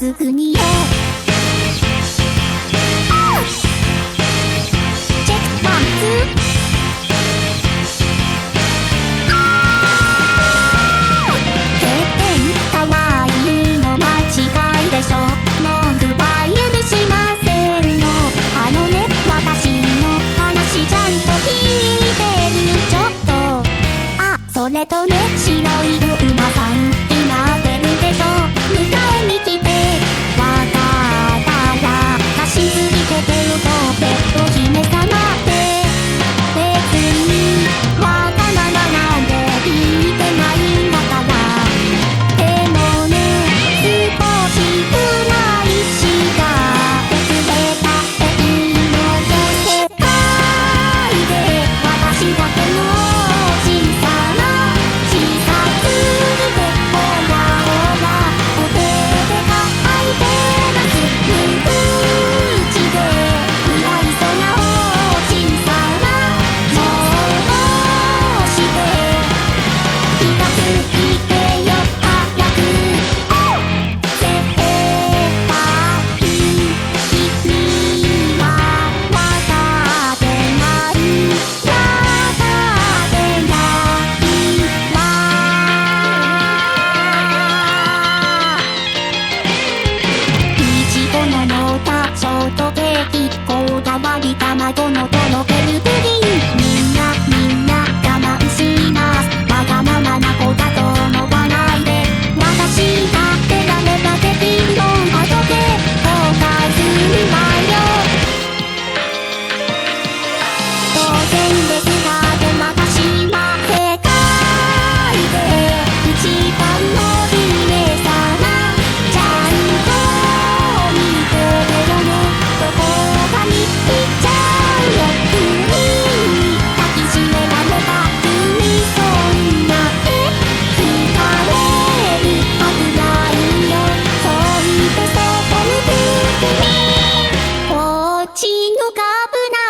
すぐにーブな